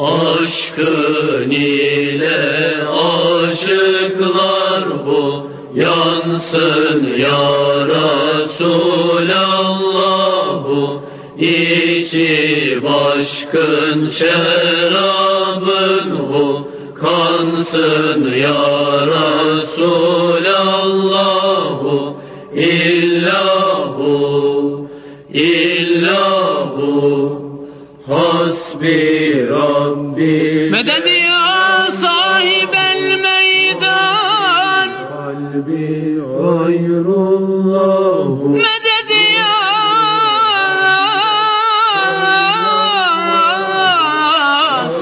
Aşkın ile aşıklar bu. Yansın ya Resulallah bu. İçi başkın şerabın bu. Kansın ya Resulallah bu. İllahu illahu hasbi ربي مدد يا صاحب الميدان. قلبي غير الله. مدد يا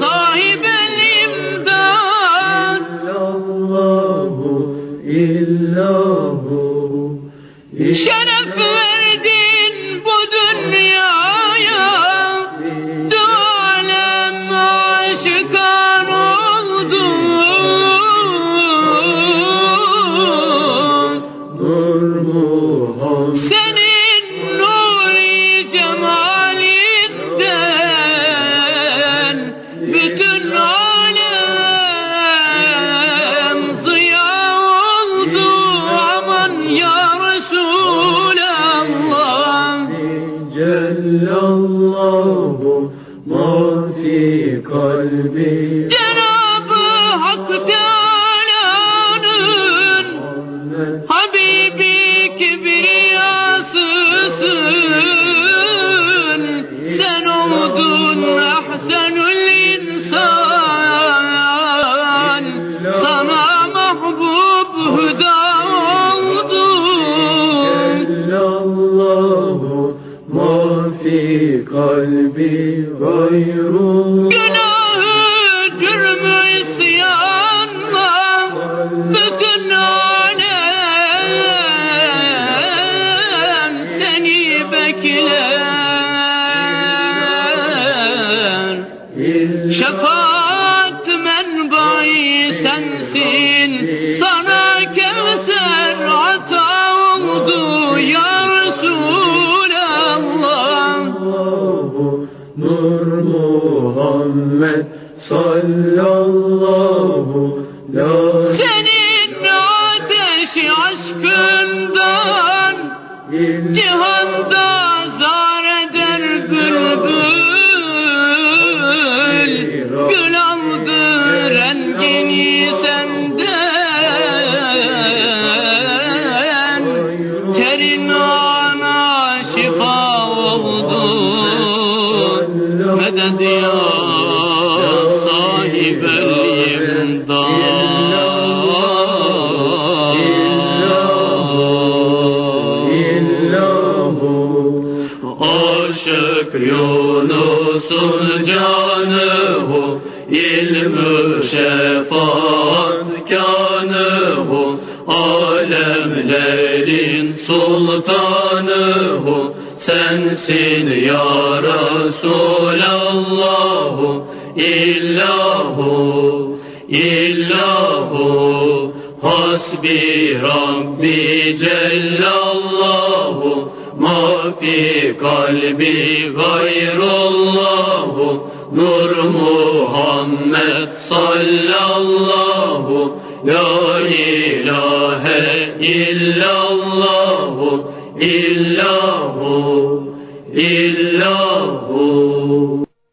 صاحب الإمداد. إلا الله إلا هو. شرف Senin nuri cemalinden Bütün alem ziya oldu. Aman ya Resulallah. Cellallahu ma fi kalbi. Cenab-ı Habibi kibriyasısın Sen oldun ahsenül insan. Sana mahbub hüda Cellallahu ma fi kalbi gayrullah Şefaat menbai sensin. Sana Kevser ata oldu ya Resulallah. Nur Muhammed sallallahu la Senin ateşi aşkından ilahe Meded ya sahibel illahu Aşık Yunus'un canı hu ilmü şefaat kanı hu alemlerin sultanı hu sensin ya Resulallahu illahu illahu. Hasbi Rabbi cellallahu ma fi kalbi gayrullahu. Nur Muhammed sallallahu la ilahe illallahu illahu illahu